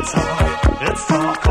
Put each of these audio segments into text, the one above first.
Let's It's Let's.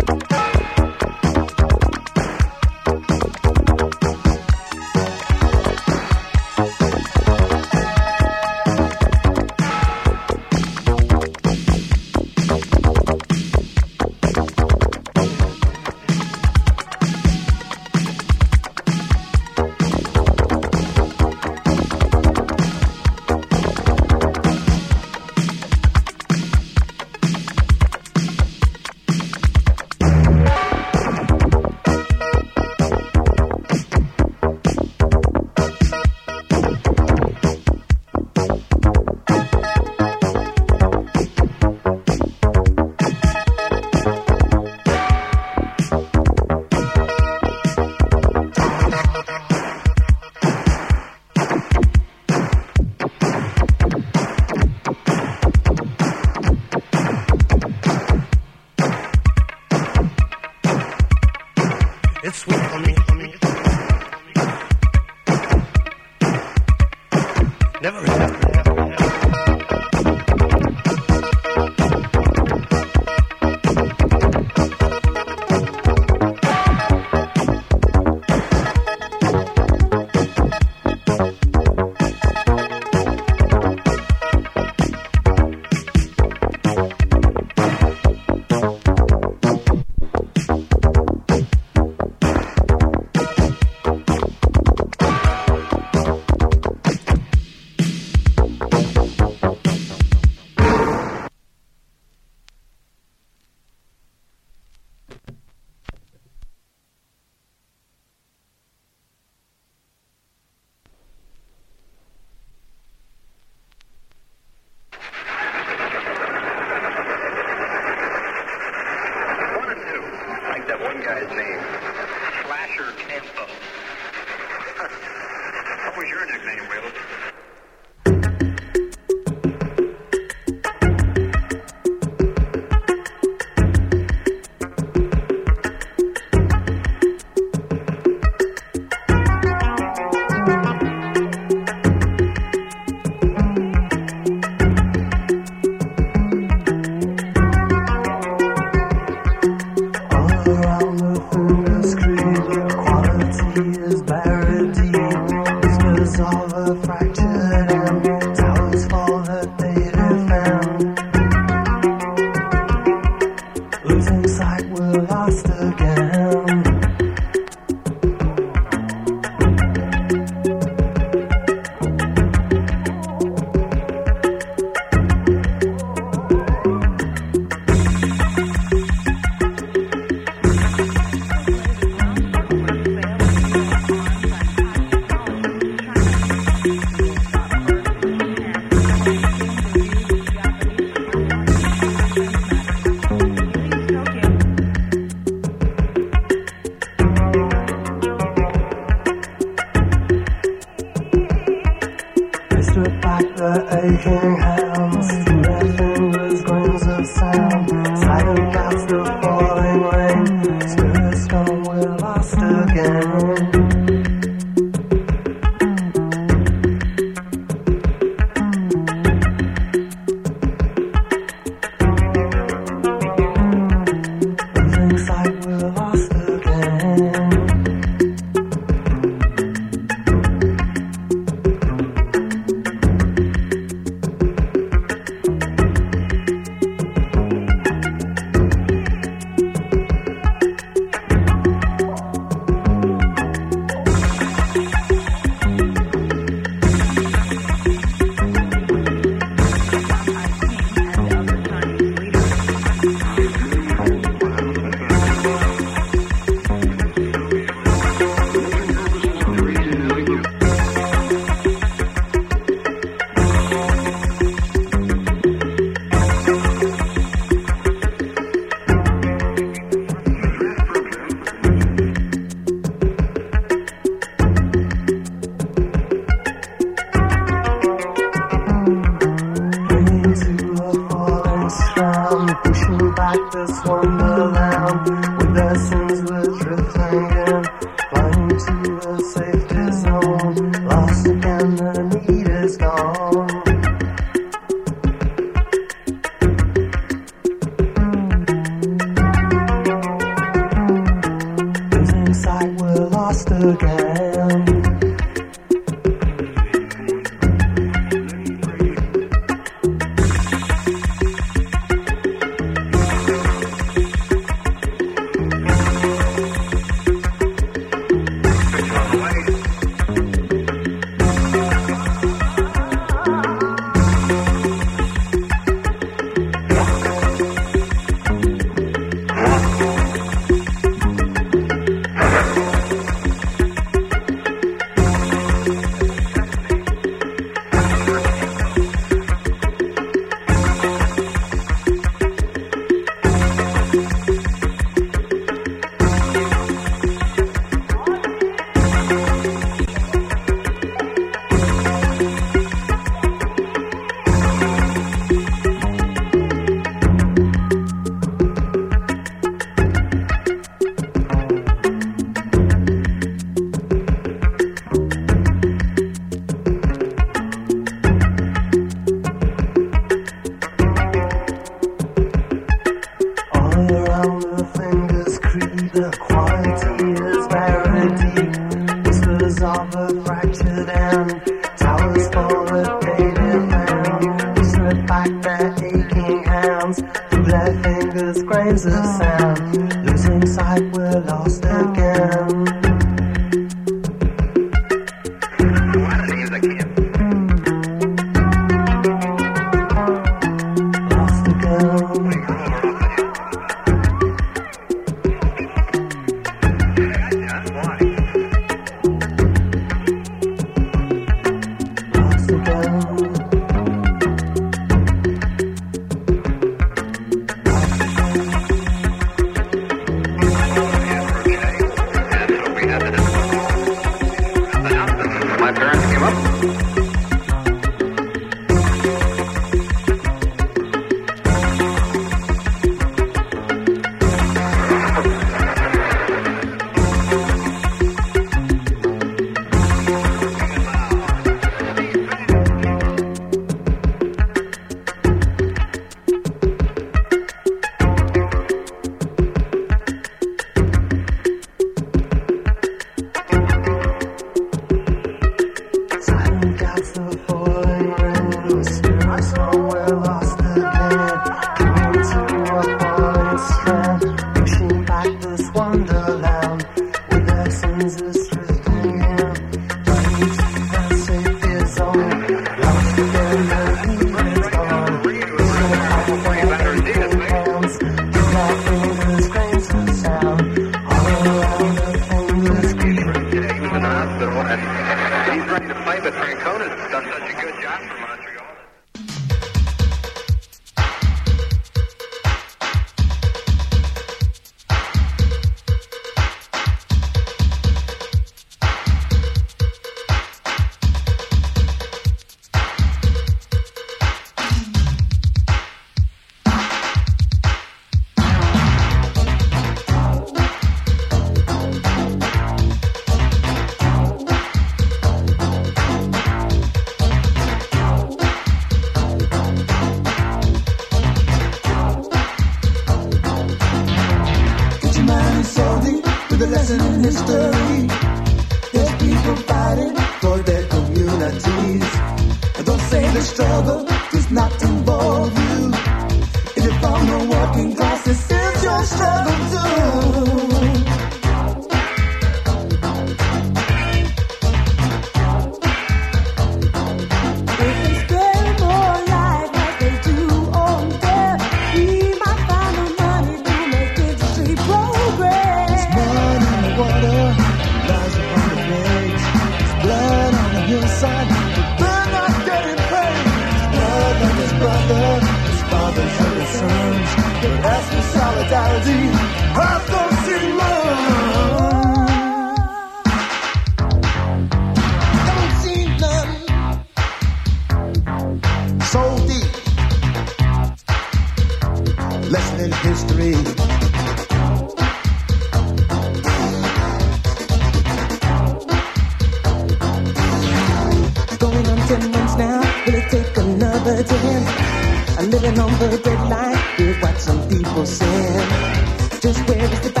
dancing. Just where is the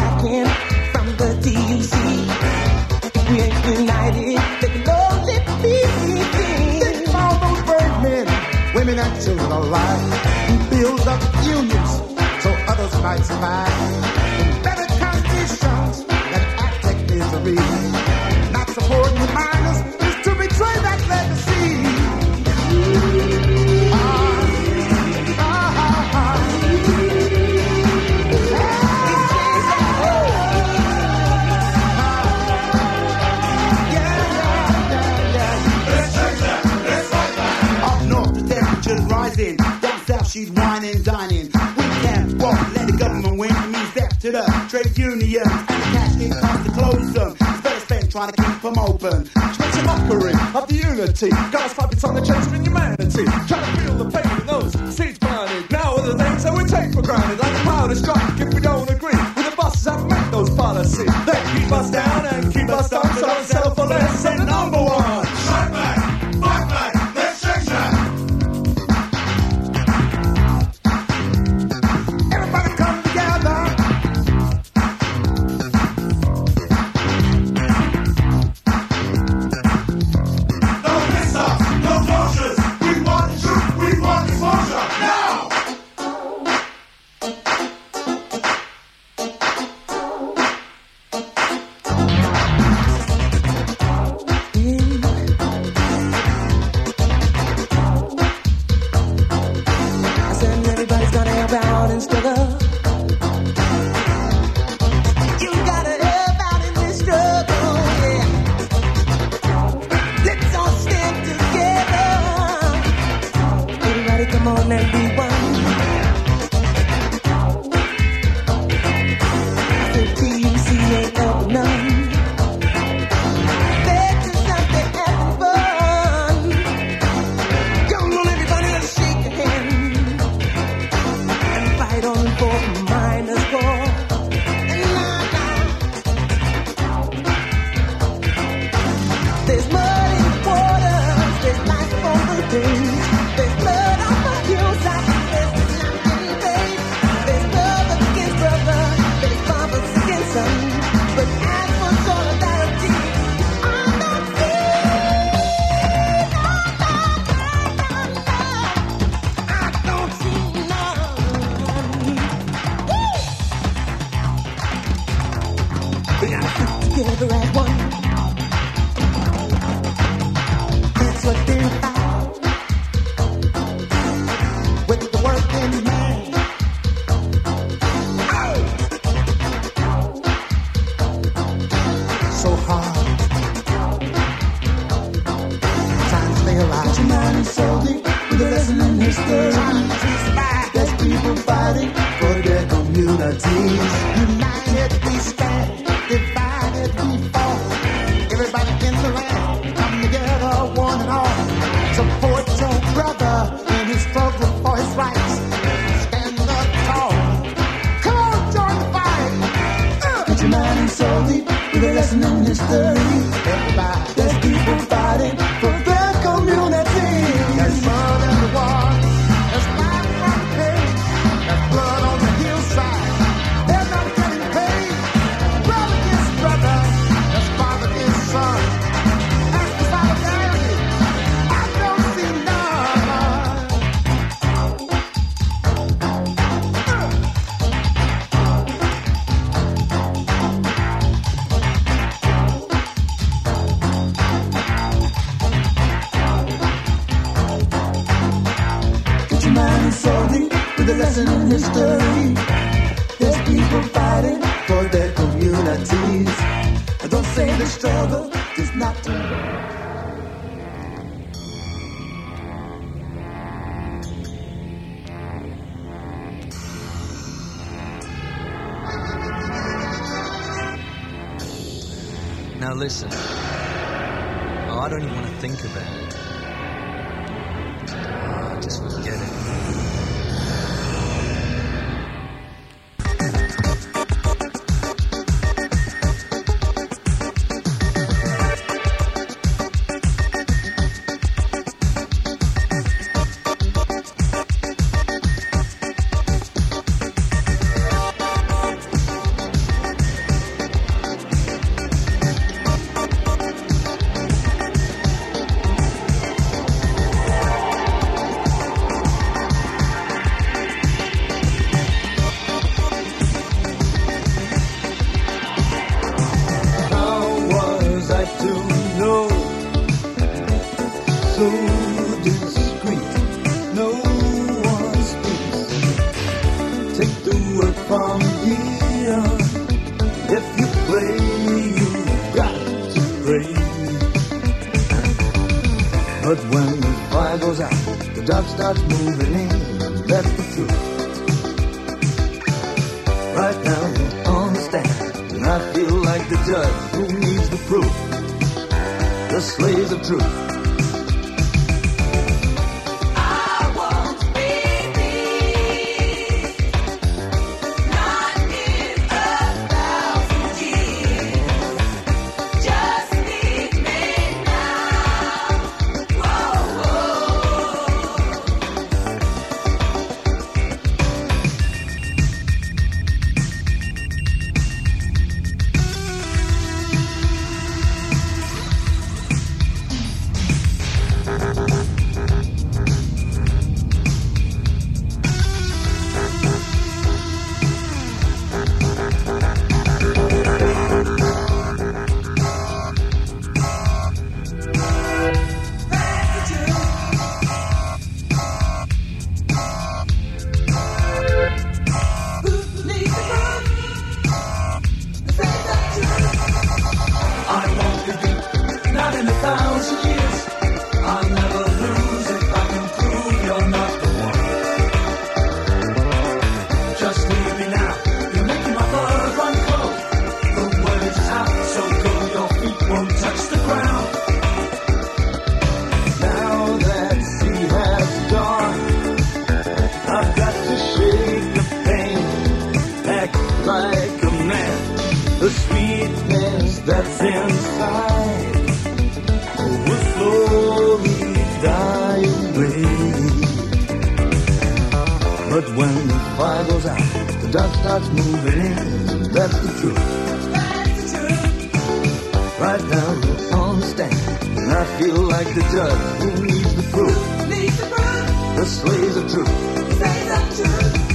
she's whining, dining. We can't walk, let the government win. It means death to the trade unions. And the cash ain't costs to close them. It's better spent trying to keep them open. It's makes a mockery of the unity. Guys piping on the chance of inhumanity. Trying to feel the pain of those seats blinded. Now are the things that we take for granted. Like the power to strike if we don't agree. With the bosses that make those policies. They keep us down and keep us down. So don't settle for less. Now listen. Oh, I don't even want to think about it. But when the fire goes out, the dark starts moving in. That's the truth. That's the truth. Right now, on the stand, and I feel like the judge who needs the proof. Needs the proof. The slaves of truth. The of truth.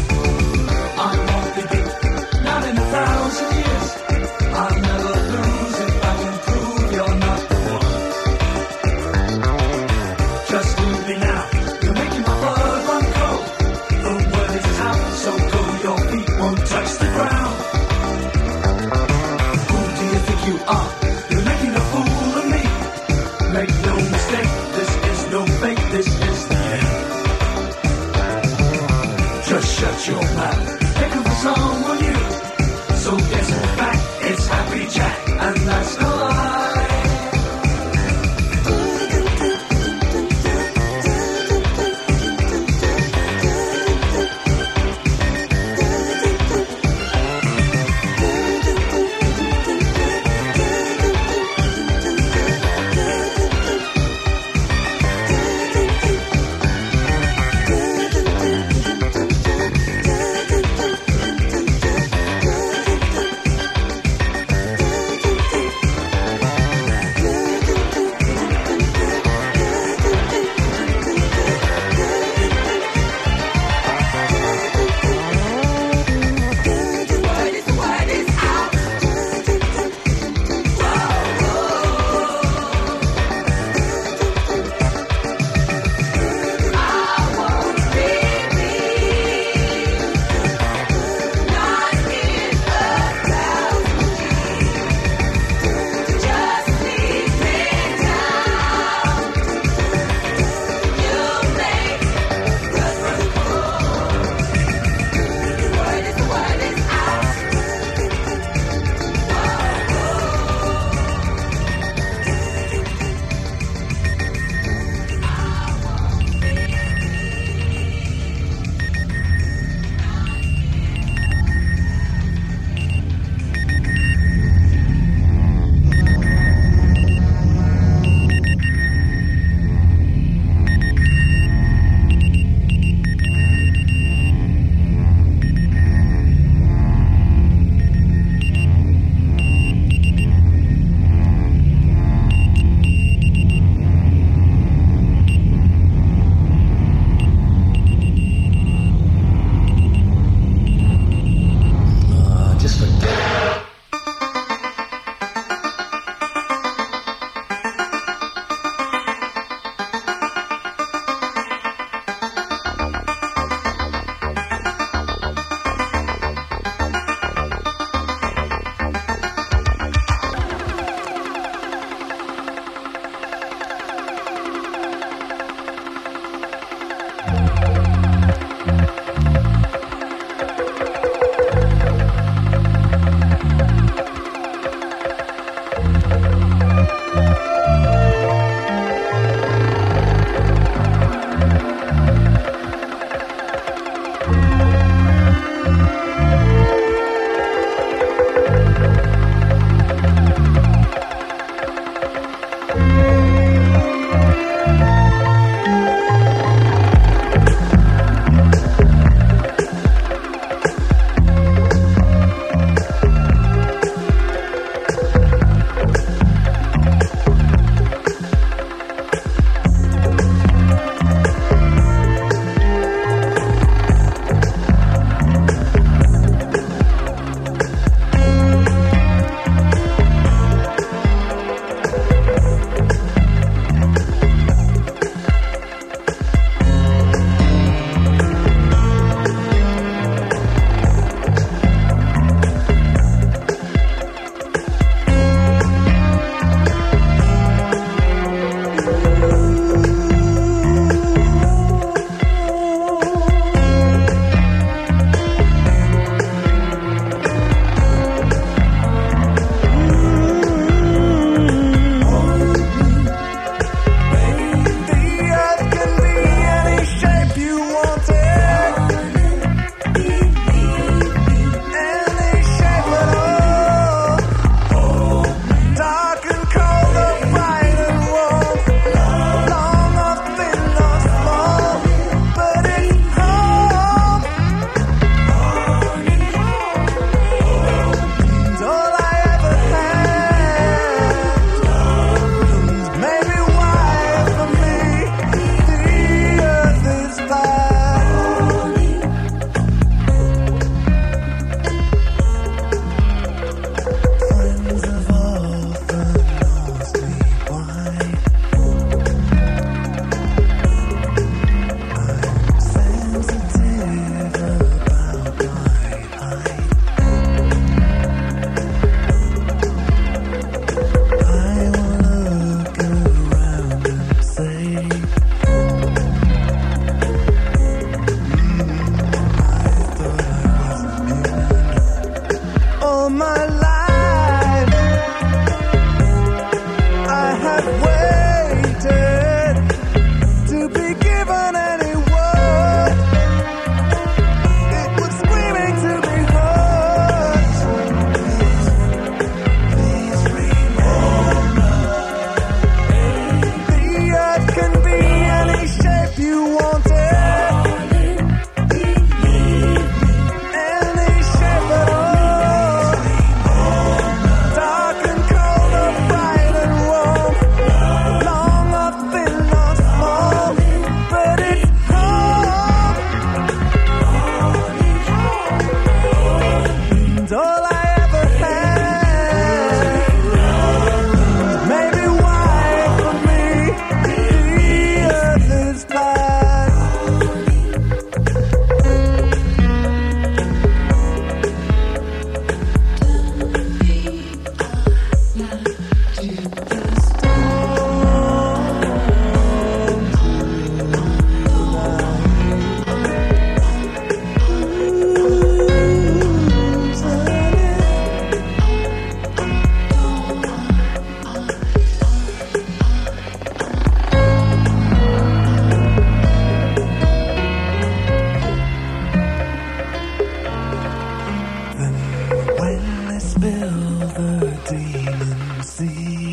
had way.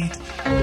Bye.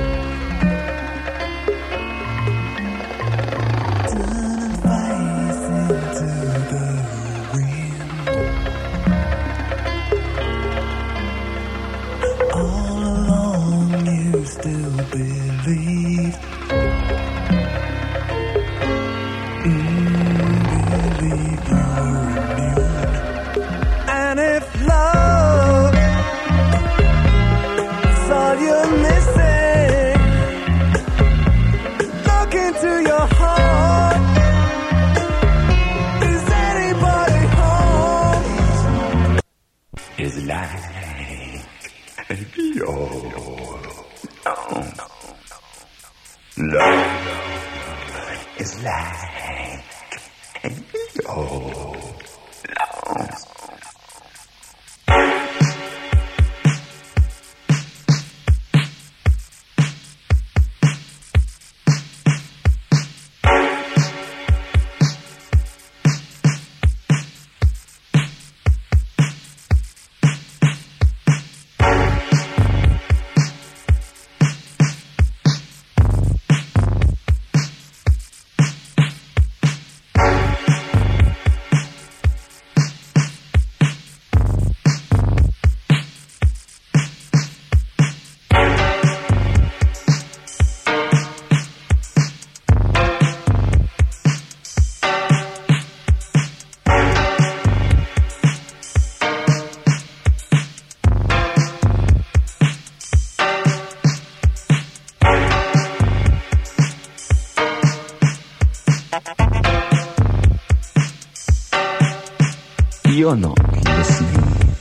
You're not listening.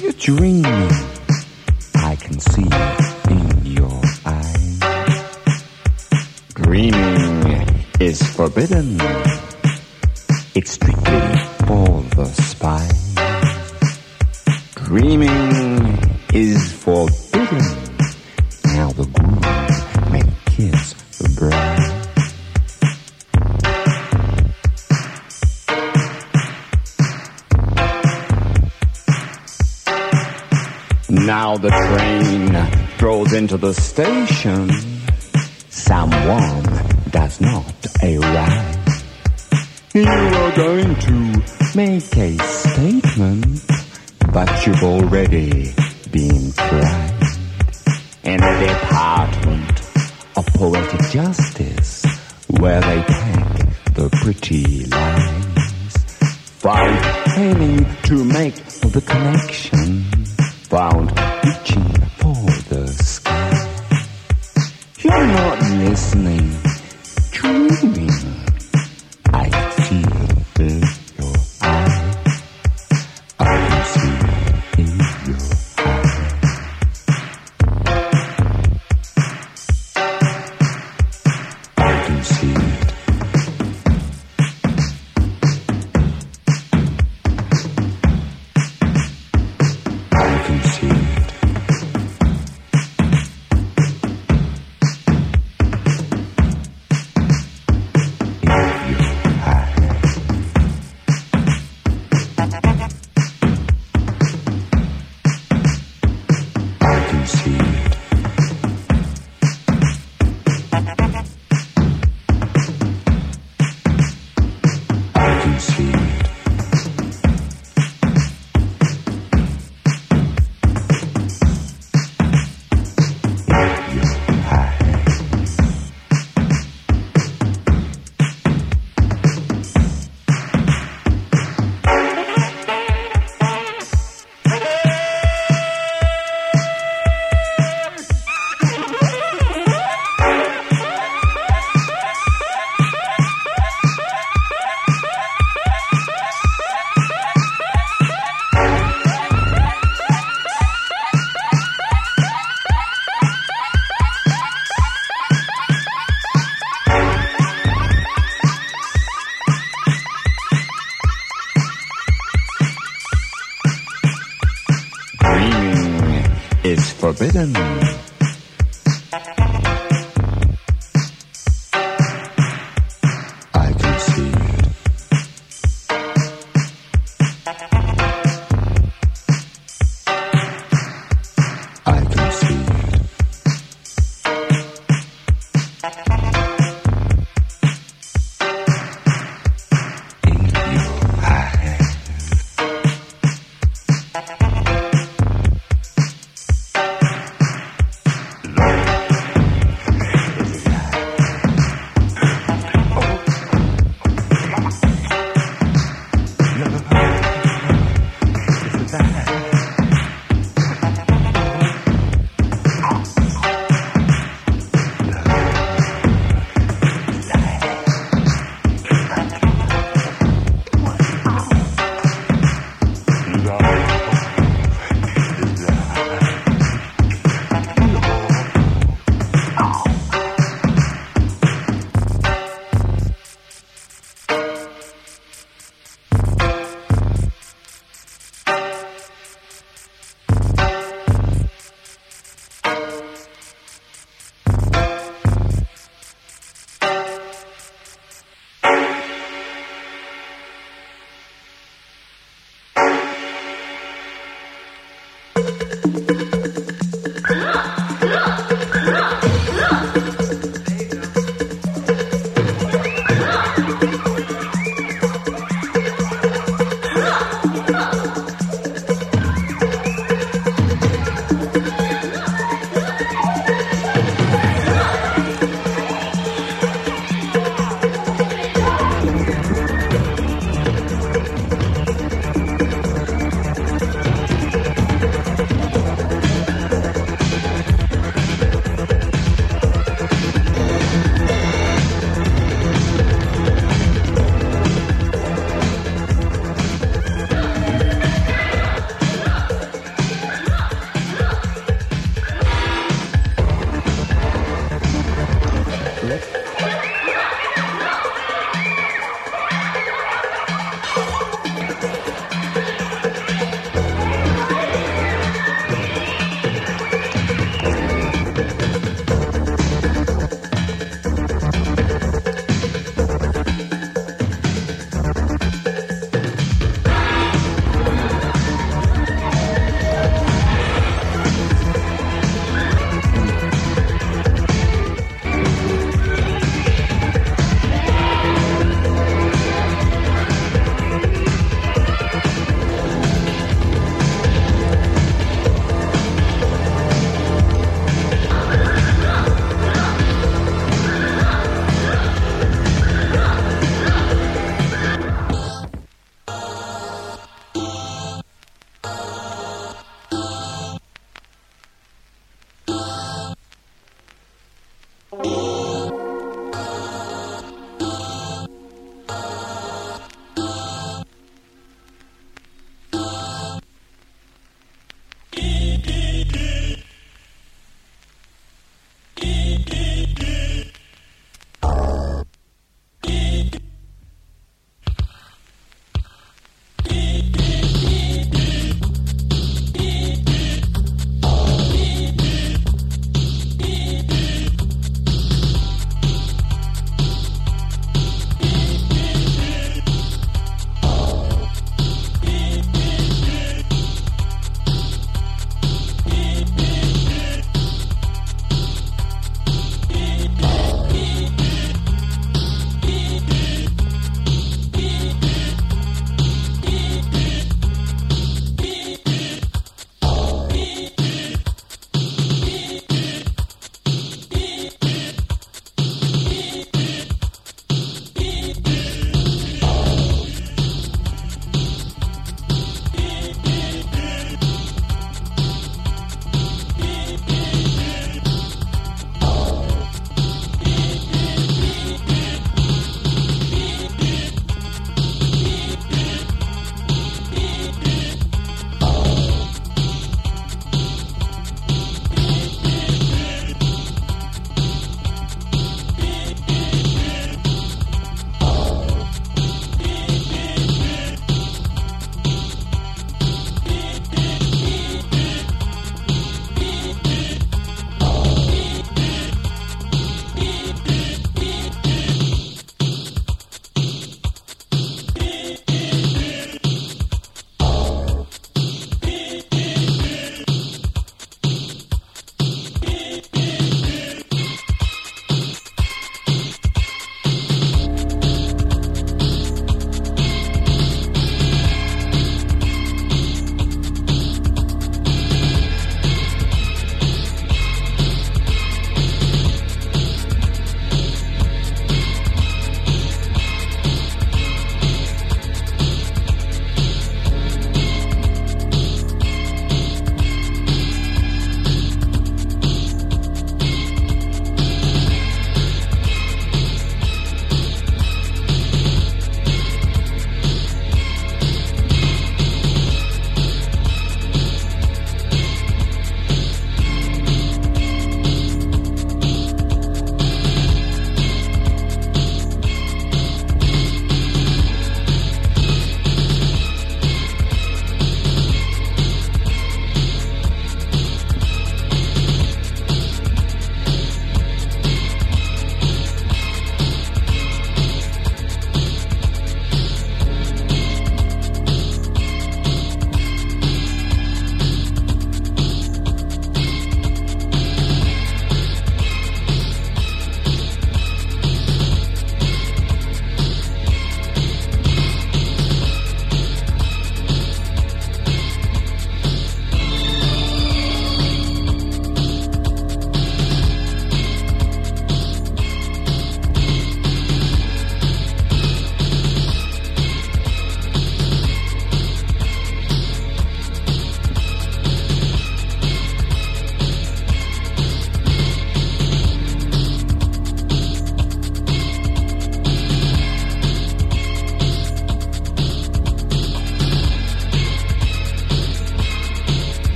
You're dreaming. I can see in your eyes. Dreaming is forbidden. Listen.